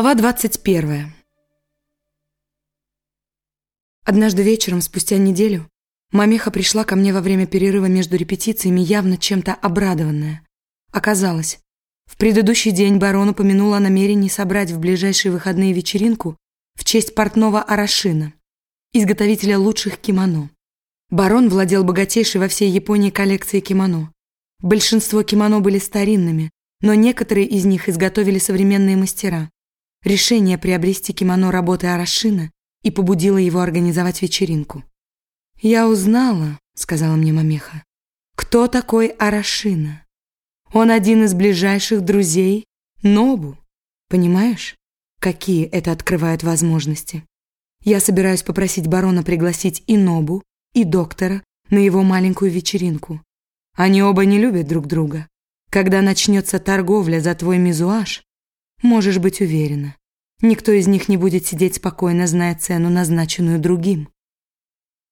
Глава 21. Однажды вечером, спустя неделю, мамеха пришла ко мне во время перерыва между репетициями, явно чем-то обрадованная. Оказалось, в предыдущий день барон упомянул о намерении собрать в ближайшие выходные вечеринку в честь портного Арашина, изготовителя лучших кимоно. Барон владел богатейшей во всей Японии коллекцией кимоно. Большинство кимоно были старинными, но некоторые из них изготовили современные мастера. Решение приобрести кимоно работы Арашина и побудило его организовать вечеринку. «Я узнала», — сказала мне Мамеха, — «кто такой Арашина? Он один из ближайших друзей Нобу. Понимаешь, какие это открывает возможности? Я собираюсь попросить барона пригласить и Нобу, и доктора на его маленькую вечеринку. Они оба не любят друг друга. Когда начнется торговля за твой мизуаж, Можешь быть уверена, никто из них не будет сидеть спокойно, зная цену, назначенную другим.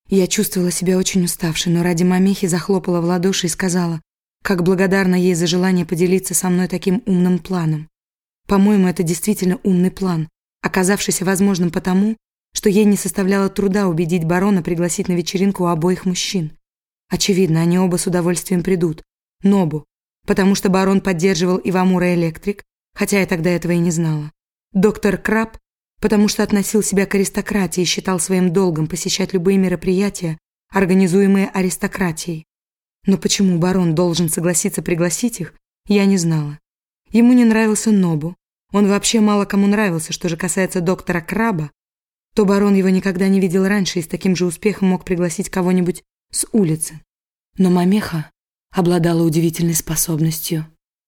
Я чувствовала себя очень уставшей, но ради мамехи захлопала в ладоши и сказала, как благодарна ей за желание поделиться со мной таким умным планом. По-моему, это действительно умный план, оказавшийся возможным потому, что ей не составляло труда убедить барона пригласить на вечеринку обоих мужчин. Очевидно, они оба с удовольствием придут. Нобу, потому что барон поддерживал Ивамура Электрик, хотя я тогда этого и не знала. Доктор Краб, потому что относил себя к аристократии и считал своим долгом посещать любые мероприятия, организуемые аристократией. Но почему барон должен согласиться пригласить их, я не знала. Ему не нравился Нобу. Он вообще мало кому нравился, что же касается доктора Краба, то барон его никогда не видел раньше и с таким же успехом мог пригласить кого-нибудь с улицы. Но Мамеха обладала удивительной способностью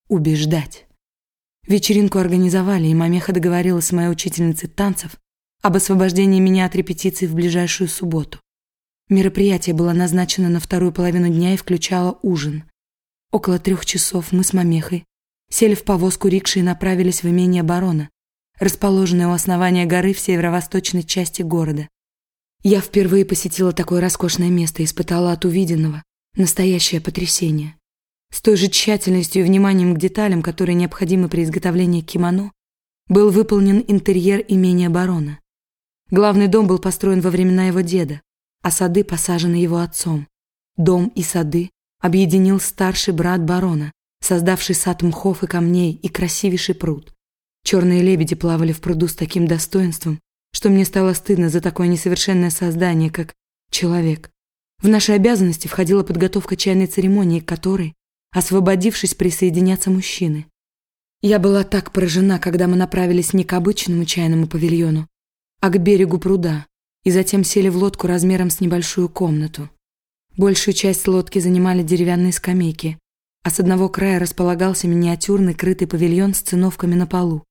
убеждать. Вечеринку организовали, и Мамеха договорилась с моей учительницей танцев об освобождении меня от репетиций в ближайшую субботу. Мероприятие было назначено на вторую половину дня и включало ужин. Около трех часов мы с Мамехой сели в повозку рикши и направились в имение барона, расположенное у основания горы в северо-восточной части города. Я впервые посетила такое роскошное место и испытала от увиденного настоящее потрясение. С той же тщательностью и вниманием к деталям, которые необходимы при изготовлении кимоно, был выполнен интерьер имения барона. Главный дом был построен во времена его деда, а сады посажены его отцом. Дом и сады объединил старший брат барона, создавший сад мхов и камней и красивейший пруд. Черные лебеди плавали в пруду с таким достоинством, что мне стало стыдно за такое несовершенное создание, как человек. В наши обязанности входила подготовка чайной церемонии, которой освободившись присоединяться мужчины. Я была так поражена, когда мы направились не к обычному чайному павильону, а к берегу пруда, и затем сели в лодку размером с небольшую комнату. Большую часть лодки занимали деревянные скамейки, а с одного края располагался миниатюрный крытый павильон с циновками на полу.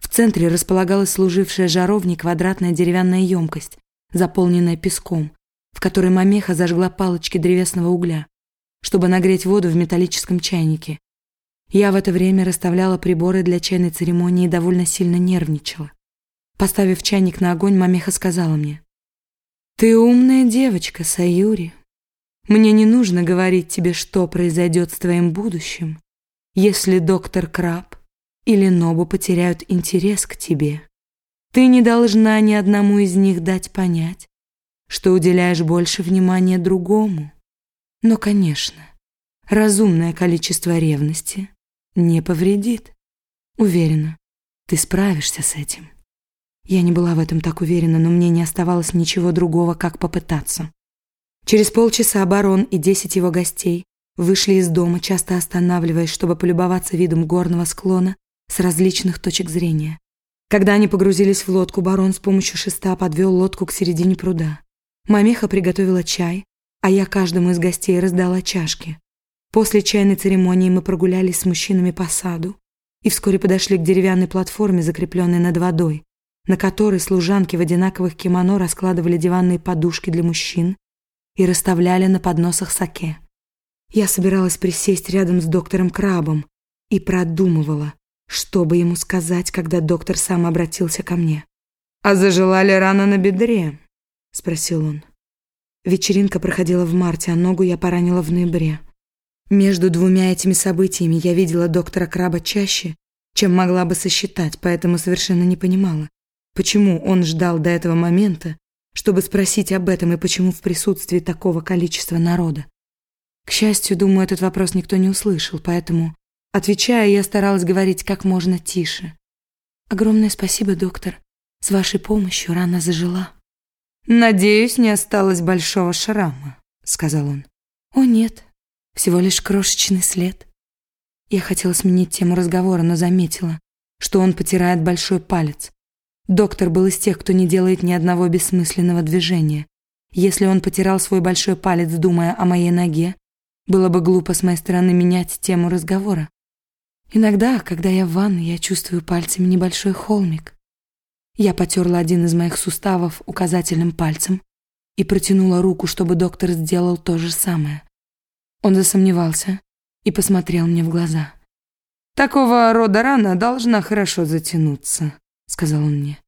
В центре располагалась служившая жаровней квадратная деревянная емкость, заполненная песком, в которой мамеха зажгла палочки древесного угля чтобы нагреть воду в металлическом чайнике. Я в это время расставляла приборы для чайной церемонии и довольно сильно нервничала. Поставив чайник на огонь, мамеха сказала мне. «Ты умная девочка, Саюри. Мне не нужно говорить тебе, что произойдет с твоим будущим, если доктор Краб или Нобу потеряют интерес к тебе. Ты не должна ни одному из них дать понять, что уделяешь больше внимания другому. Но, конечно, разумное количество ревности не повредит. Уверена, ты справишься с этим. Я не была в этом так уверена, но мне не оставалось ничего другого, как попытаться. Через полчаса барон и десять его гостей вышли из дома, часто останавливаясь, чтобы полюбоваться видом горного склона с различных точек зрения. Когда они погрузились в лодку, барон с помощью шеста подвел лодку к середине пруда. Мамеха приготовила чай, а я каждому из гостей раздала чашки. После чайной церемонии мы прогулялись с мужчинами по саду и вскоре подошли к деревянной платформе, закрепленной над водой, на которой служанки в одинаковых кимоно раскладывали диванные подушки для мужчин и расставляли на подносах саке. Я собиралась присесть рядом с доктором Крабом и продумывала, что бы ему сказать, когда доктор сам обратился ко мне. «А зажила рана на бедре?» – спросил он. Вечеринка проходила в марте, а ногу я поранила в ноябре. Между двумя этими событиями я видела доктора Краба чаще, чем могла бы сосчитать, поэтому совершенно не понимала, почему он ждал до этого момента, чтобы спросить об этом и почему в присутствии такого количества народа. К счастью, думаю, этот вопрос никто не услышал, поэтому, отвечая, я старалась говорить как можно тише. «Огромное спасибо, доктор. С вашей помощью рана зажила». «Надеюсь, не осталось большого шрама», — сказал он. «О, нет, всего лишь крошечный след». Я хотела сменить тему разговора, но заметила, что он потирает большой палец. Доктор был из тех, кто не делает ни одного бессмысленного движения. Если он потирал свой большой палец, думая о моей ноге, было бы глупо с моей стороны менять тему разговора. Иногда, когда я в ванной, я чувствую пальцами небольшой холмик. Я потерла один из моих суставов указательным пальцем и протянула руку, чтобы доктор сделал то же самое. Он засомневался и посмотрел мне в глаза. «Такого рода рана должна хорошо затянуться», — сказал он мне.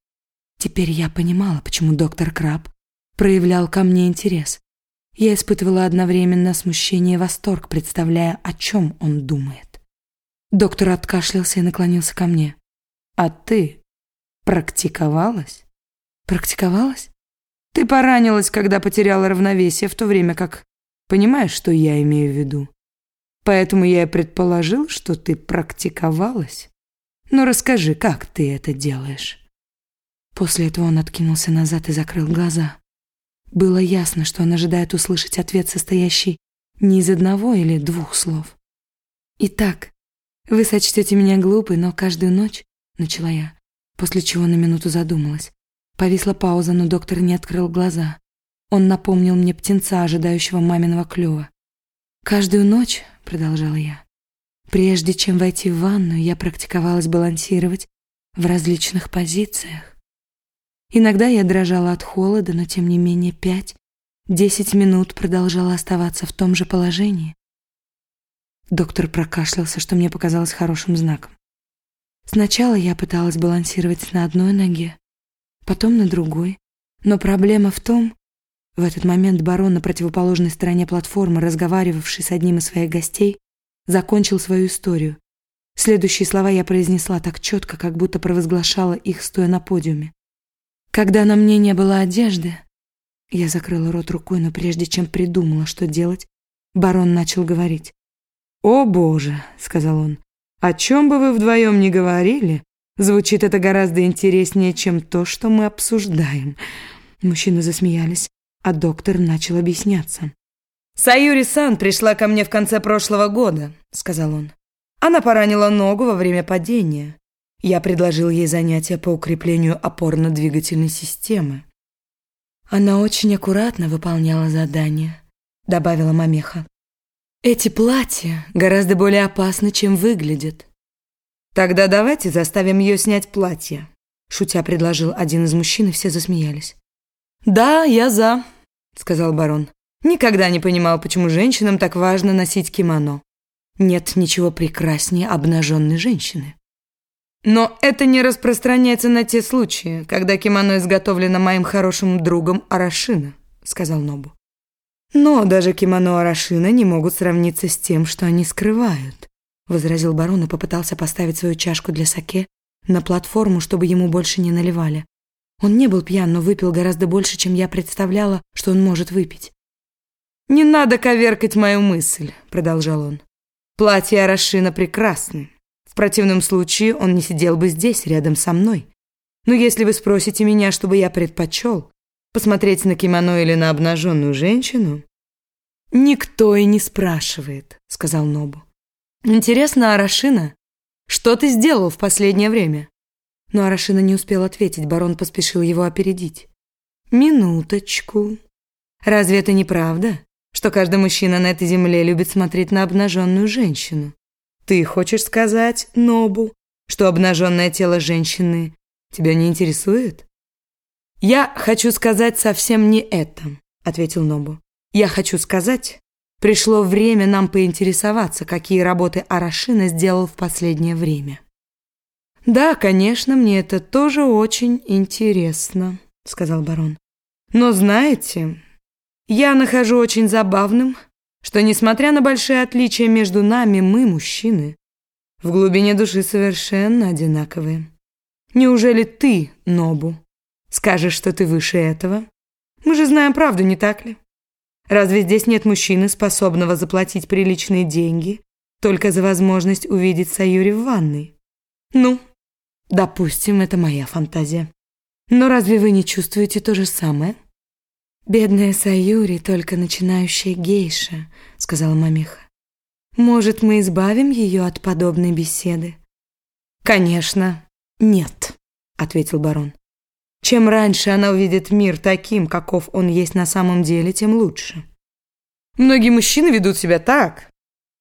Теперь я понимала, почему доктор Краб проявлял ко мне интерес. Я испытывала одновременно смущение и восторг, представляя, о чем он думает. Доктор откашлялся и наклонился ко мне. «А ты практиковалась?» «Практиковалась?» «Ты поранилась, когда потеряла равновесие, в то время как... Понимаешь, что я имею в виду? Поэтому я и предположил, что ты практиковалась. Ну расскажи, как ты это делаешь?» После этого он откинулся назад и закрыл глаза. Было ясно, что он ожидает услышать ответ, состоящий не из одного или двух слов. «Итак, вы сочтете меня глупой, но каждую ночь...» — начала я, после чего на минуту задумалась. Повисла пауза, но доктор не открыл глаза. Он напомнил мне птенца, ожидающего маминого клёва. «Каждую ночь», — продолжала я, «прежде чем войти в ванную, я практиковалась балансировать в различных позициях. Иногда я дрожала от холода, но тем не менее пять, десять минут продолжала оставаться в том же положении. Доктор прокашлялся, что мне показалось хорошим знаком. Сначала я пыталась балансировать на одной ноге, потом на другой, но проблема в том, в этот момент барон на противоположной стороне платформы, разговаривавший с одним из своих гостей, закончил свою историю. Следующие слова я произнесла так четко, как будто провозглашала их, стоя на подиуме. Когда на мне не было одежды, я закрыла рот рукой, но прежде чем придумала, что делать, барон начал говорить. «О, Боже!» — сказал он. «О чем бы вы вдвоем ни говорили, звучит это гораздо интереснее, чем то, что мы обсуждаем». Мужчины засмеялись, а доктор начал объясняться. «Саюри-сан пришла ко мне в конце прошлого года», — сказал он. «Она поранила ногу во время падения. Я предложил ей занятия по укреплению опорно-двигательной системы. Она очень аккуратно выполняла задание, добавила Мамеха. Эти платья гораздо более опасны, чем выглядят. Тогда давайте заставим ее снять платье, шутя предложил один из мужчин, и все засмеялись. Да, я за, сказал барон. Никогда не понимал, почему женщинам так важно носить кимоно. Нет ничего прекраснее обнаженной женщины. Но это не распространяется на те случаи, когда кимоно изготовлено моим хорошим другом Арашина, сказал Нобу. Но даже кимоно Арашина не могут сравниться с тем, что они скрывают, возразил барон и попытался поставить свою чашку для саке на платформу, чтобы ему больше не наливали. Он не был пьян, но выпил гораздо больше, чем я представляла, что он может выпить. «Не надо коверкать мою мысль», — продолжал он. «Платье Арашина прекрасны, в противном случае он не сидел бы здесь, рядом со мной. Но если вы спросите меня, чтобы я предпочел, посмотреть на кимоно или на обнаженную женщину, никто и не спрашивает, сказал Нобу. Интересно, Арашина, что ты сделал в последнее время? Но Арашина не успел ответить, барон поспешил его опередить. Минуточку. Разве это не правда, что каждый мужчина на этой земле любит смотреть на обнаженную женщину? Ты хочешь сказать, Нобу, что обнаженное тело женщины тебя не интересует? Я хочу сказать совсем не это, ответил Нобу. Я хочу сказать, пришло время нам поинтересоваться, какие работы Арашина сделал в последнее время. Да, конечно, мне это тоже очень интересно, сказал барон. Но знаете, я нахожу очень забавным, что, несмотря на большие отличия между нами, мы, мужчины, в глубине души совершенно одинаковые. Неужели ты, Нобу, скажешь, что ты выше этого? Мы же знаем правду, не так ли? Разве здесь нет мужчины, способного заплатить приличные деньги только за возможность увидеть Саюри в ванной? Ну, допустим, это моя фантазия. Но разве вы не чувствуете то же самое? Бедная Саюри, только начинающая гейша, сказала мамиха. Может, мы избавим ее от подобной беседы? Конечно, нет, ответил барон. Чем раньше она увидит мир таким, каков он есть на самом деле, тем лучше. Многие мужчины ведут себя так,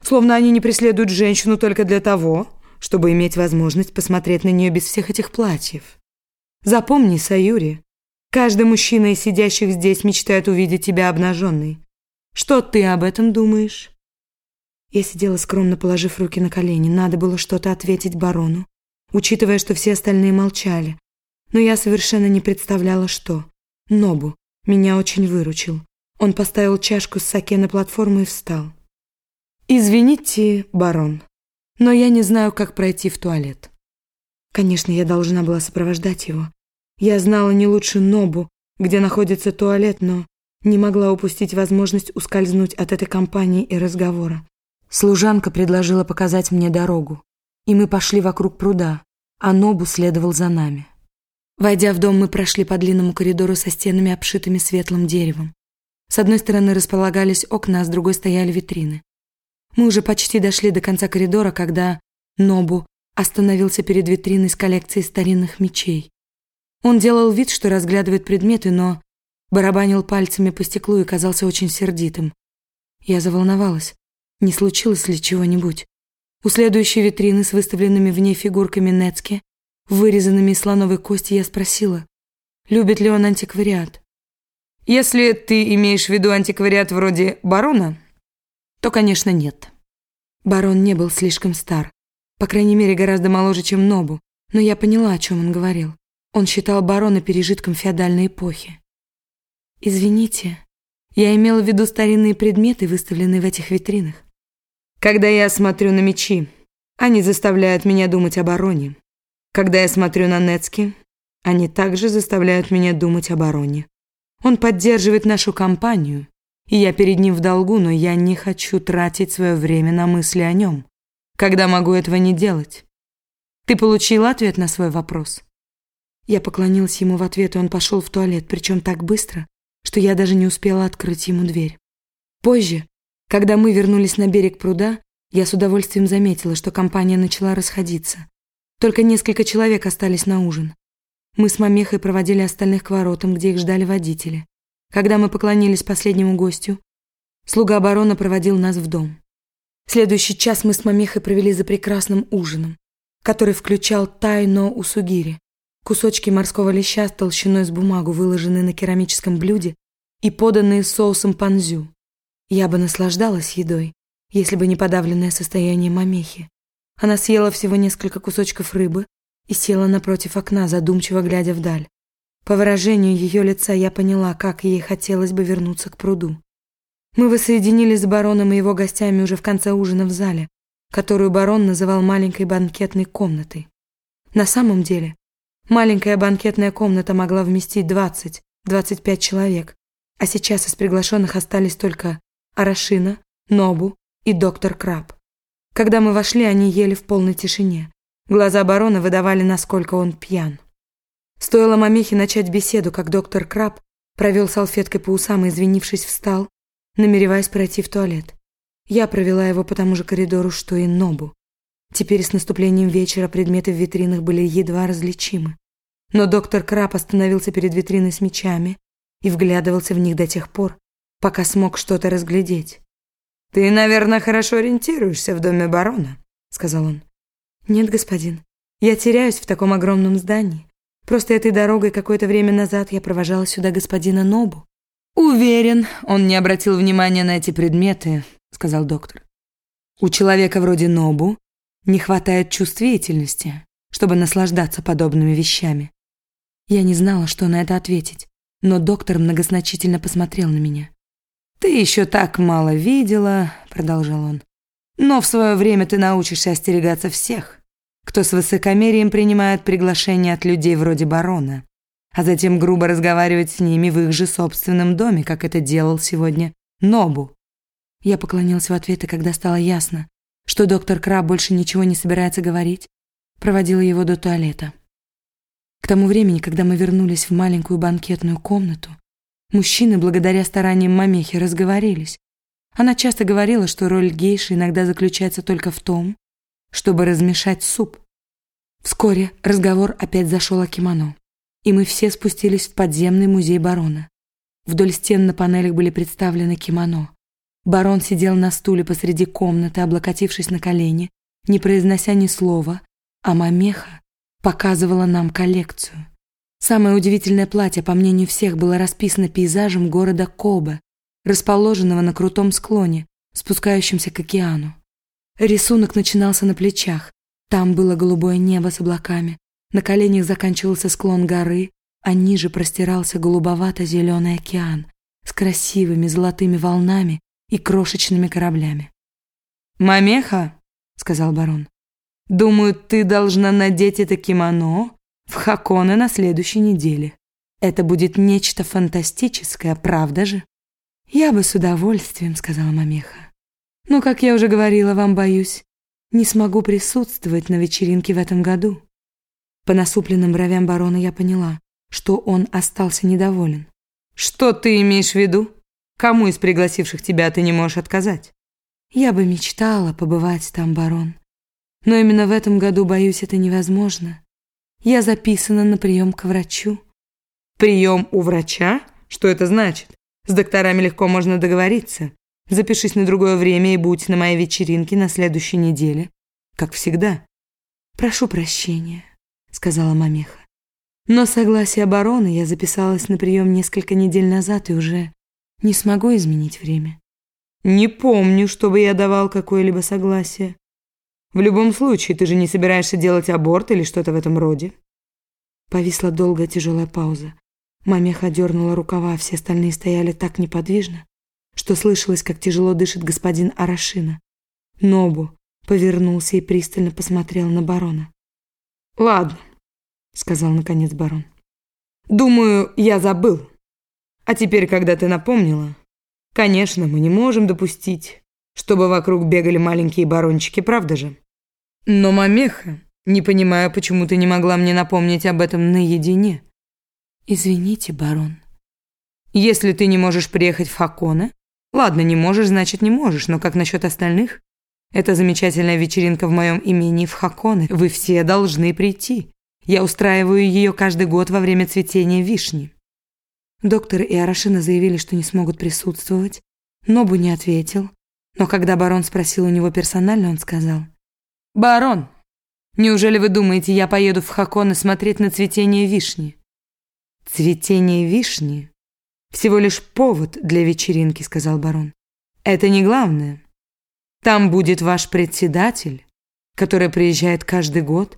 словно они не преследуют женщину только для того, чтобы иметь возможность посмотреть на нее без всех этих платьев. Запомни, Саюри, каждый мужчина из сидящих здесь мечтает увидеть тебя обнаженной. Что ты об этом думаешь? Я сидела скромно, положив руки на колени. Надо было что-то ответить барону, учитывая, что все остальные молчали, но я совершенно не представляла, что. Нобу меня очень выручил. Он поставил чашку с саке на платформу и встал. «Извините, барон, но я не знаю, как пройти в туалет». Конечно, я должна была сопровождать его. Я знала не лучше Нобу, где находится туалет, но не могла упустить возможность ускользнуть от этой компании и разговора. Служанка предложила показать мне дорогу, и мы пошли вокруг пруда, а Нобу следовал за нами. Войдя в дом, мы прошли по длинному коридору со стенами, обшитыми светлым деревом. С одной стороны располагались окна, а с другой стояли витрины. Мы уже почти дошли до конца коридора, когда Нобу остановился перед витриной с коллекцией старинных мечей. Он делал вид, что разглядывает предметы, но барабанил пальцами по стеклу и казался очень сердитым. Я заволновалась. Не случилось ли чего-нибудь? У следующей витрины с выставленными в ней фигурками Нецки вырезанными из слоновой кости, я спросила, любит ли он антиквариат. Если ты имеешь в виду антиквариат вроде барона, то, конечно, нет. Барон не был слишком стар, по крайней мере, гораздо моложе, чем Нобу, но я поняла, о чем он говорил. Он считал барона пережитком феодальной эпохи. Извините, я имела в виду старинные предметы, выставленные в этих витринах. Когда я смотрю на мечи, они заставляют меня думать о бароне. Когда я смотрю на Нецки, они также заставляют меня думать об Ароне. Он поддерживает нашу компанию, и я перед ним в долгу, но я не хочу тратить свое время на мысли о нем, когда могу этого не делать. Ты получил ответ на свой вопрос? Я поклонилась ему в ответ, и он пошел в туалет, причем так быстро, что я даже не успела открыть ему дверь. Позже, когда мы вернулись на берег пруда, я с удовольствием заметила, что компания начала расходиться. Только несколько человек остались на ужин. Мы с Мамехой проводили остальных к воротам, где их ждали водители. Когда мы поклонились последнему гостю, слуга обороны проводил нас в дом. Следующий час мы с Мамехой провели за прекрасным ужином, который включал тайно усугири, кусочки морского леща толщиной с бумагу, выложенные на керамическом блюде и поданные соусом панзю. Я бы наслаждалась едой, если бы не подавленное состояние Мамехи. Она съела всего несколько кусочков рыбы и села напротив окна, задумчиво глядя вдаль. По выражению ее лица я поняла, как ей хотелось бы вернуться к пруду. Мы воссоединились с бароном и его гостями уже в конце ужина в зале, которую барон называл маленькой банкетной комнатой. На самом деле, маленькая банкетная комната могла вместить 20-25 человек, а сейчас из приглашенных остались только Арашина, Нобу и доктор Краб. Когда мы вошли, они ели в полной тишине. Глаза барона выдавали, насколько он пьян. Стоило мамехе начать беседу, как доктор Краб провел салфеткой по усам и, извинившись, встал, намереваясь пройти в туалет. Я провела его по тому же коридору, что и Нобу. Теперь с наступлением вечера предметы в витринах были едва различимы. Но доктор Краб остановился перед витриной с мечами и вглядывался в них до тех пор, пока смог что-то разглядеть. «Ты, наверное, хорошо ориентируешься в доме барона», — сказал он. «Нет, господин, я теряюсь в таком огромном здании. Просто этой дорогой какое-то время назад я провожала сюда господина Нобу». «Уверен, он не обратил внимания на эти предметы», — сказал доктор. «У человека вроде Нобу не хватает чувствительности, чтобы наслаждаться подобными вещами». Я не знала, что на это ответить, но доктор многозначительно посмотрел на меня. «Ты еще так мало видела», — продолжал он. Но в свое время ты научишься остерегаться всех, кто с высокомерием принимает приглашения от людей вроде барона, а затем грубо разговаривать с ними в их же собственном доме, как это делал сегодня Нобу. Я поклонился в ответ, и когда стало ясно, что доктор Краб больше ничего не собирается говорить, проводила его до туалета. К тому времени, когда мы вернулись в маленькую банкетную комнату, мужчины, благодаря стараниям мамехи, разговорились. Она часто говорила, что роль гейши иногда заключается только в том, чтобы размешать суп. Вскоре разговор опять зашел о кимоно, и мы все спустились в подземный музей барона. Вдоль стен на панелях были представлены кимоно. Барон сидел на стуле посреди комнаты, облокотившись на колени, не произнося ни слова, а мамеха показывала нам коллекцию. Самое удивительное платье, по мнению всех, было расписано пейзажем города Кобе, расположенного на крутом склоне, спускающемся к океану. Рисунок начинался на плечах. Там было голубое небо с облаками, на коленях заканчивался склон горы, а ниже простирался голубовато-зеленый океан с красивыми золотыми волнами и крошечными кораблями. «Мамеха», — сказал барон, Думаю, ты должна надеть это кимоно в Хаконе на следующей неделе. Это будет нечто фантастическое, правда же? Я бы с удовольствием, сказала Мамеха. Но, как я уже говорила вам, боюсь, не смогу присутствовать на вечеринке в этом году. По насупленным бровям барона я поняла, что он остался недоволен. Что ты имеешь в виду? Кому из пригласивших тебя ты не можешь отказать? Я бы мечтала побывать там, барон. Но именно в этом году, боюсь, это невозможно. Я записана на прием к врачу. Прием у врача? Что это значит? С докторами легко можно договориться. Запишись на другое время и будь на моей вечеринке на следующей неделе. Как всегда. Прошу прощения, сказала мамеха. Но согласие обороны я записалась на прием несколько недель назад и уже не смогу изменить время. Не помню, чтобы я давал какое-либо согласие. В любом случае, ты же не собираешься делать аборт или что-то в этом роде?» Повисла долгая тяжелая пауза. Мамеха дернула рукава, все остальные стояли так неподвижно, что слышалось, как тяжело дышит господин Арашина. Нобу повернулся и пристально посмотрел на барона. «Ладно», — сказал наконец барон. «Думаю, я забыл. А теперь, когда ты напомнила, конечно, мы не можем допустить, чтобы вокруг бегали маленькие барончики, правда же?» Но, Мамеха, не понимаю, почему ты не могла мне напомнить об этом наедине. Извините, барон. Если ты не можешь приехать в Хаконе, ладно, не можешь, значит не можешь, но как насчет остальных? Это замечательная вечеринка в моем имении в Хаконе. Вы все должны прийти. Я устраиваю ее каждый год во время цветения вишни. Доктор и Арашина заявили, что не смогут присутствовать. Нобу не ответил. Но когда барон спросил у него персонально, он сказал: «Барон, неужели вы думаете, я поеду в Хакон смотреть на цветение вишни?» «Цветение вишни — всего лишь повод для вечеринки», — сказал барон. «Это не главное. Там будет ваш председатель, который приезжает каждый год».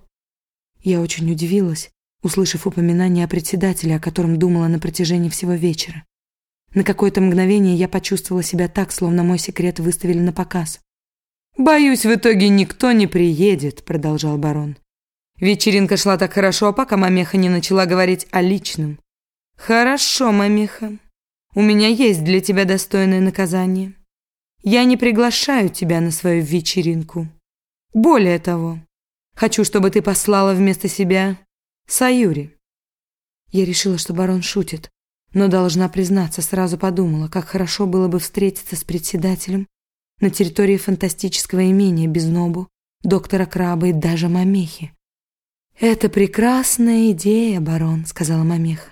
Я очень удивилась, услышав упоминание о председателе, о котором думала на протяжении всего вечера. На какое-то мгновение я почувствовала себя так, словно мой секрет выставили на показ. «Боюсь, в итоге никто не приедет», — продолжал барон. Вечеринка шла так хорошо, пока Мамеха не начала говорить о личном. «Хорошо, Мамеха. У меня есть для тебя достойное наказание. Я не приглашаю тебя на свою вечеринку. Более того, хочу, чтобы ты послала вместо себя Саюри». Я решила, что барон шутит, но должна признаться, сразу подумала, как хорошо было бы встретиться с председателем на территории фантастического имения без Нобу, доктора Краба и даже Мамехи. «Это прекрасная идея, барон», — сказала Мамеха.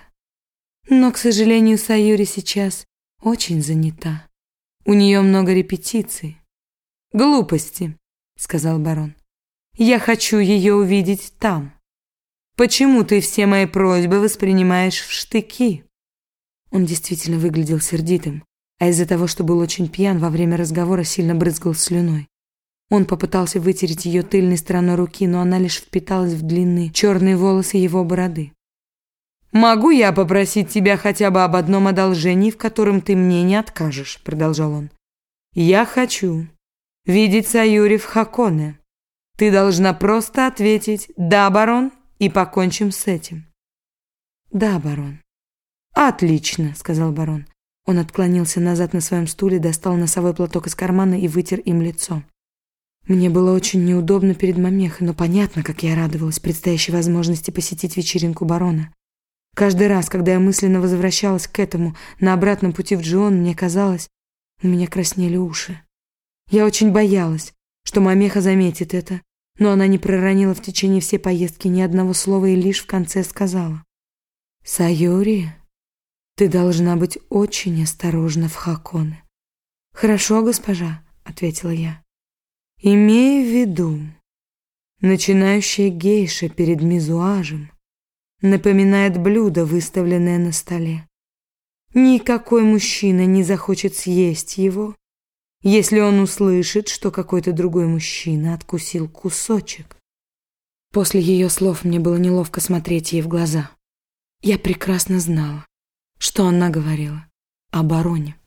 «Но, к сожалению, Саюри сейчас очень занята. У нее много репетиций». «Глупости», — сказал барон. «Я хочу ее увидеть там. Почему ты все мои просьбы воспринимаешь в штыки?» Он действительно выглядел сердитым, а из-за того, что был очень пьян, во время разговора сильно брызгал слюной. Он попытался вытереть ее тыльной стороной руки, но она лишь впиталась в длинные черные волосы его бороды. «Могу я попросить тебя хотя бы об одном одолжении, в котором ты мне не откажешь?» – продолжал он. «Я хочу, видеть Саюри в Хаконе. Ты должна просто ответить «Да, барон», и покончим с этим. «Да, барон». «Отлично», — сказал барон. Он отклонился назад на своем стуле, достал носовой платок из кармана и вытер им лицо. Мне было очень неудобно перед мамехой, но понятно, как я радовалась предстоящей возможности посетить вечеринку барона. Каждый раз, когда я мысленно возвращалась к этому на обратном пути в Джион, мне казалось, у меня краснели уши. Я очень боялась, что мамеха заметит это, но она не проронила в течение всей поездки ни одного слова и лишь в конце сказала. «Сайори, ты должна быть очень осторожна в Хаконе». «Хорошо, госпожа», — ответила я. «Имею в виду, начинающая гейша перед мизуажем напоминает блюдо, выставленное на столе. Никакой мужчина не захочет съесть его, если он услышит, что какой-то другой мужчина откусил кусочек. После ее слов мне было неловко смотреть ей в глаза. Я прекрасно знала, что она говорила о бароне.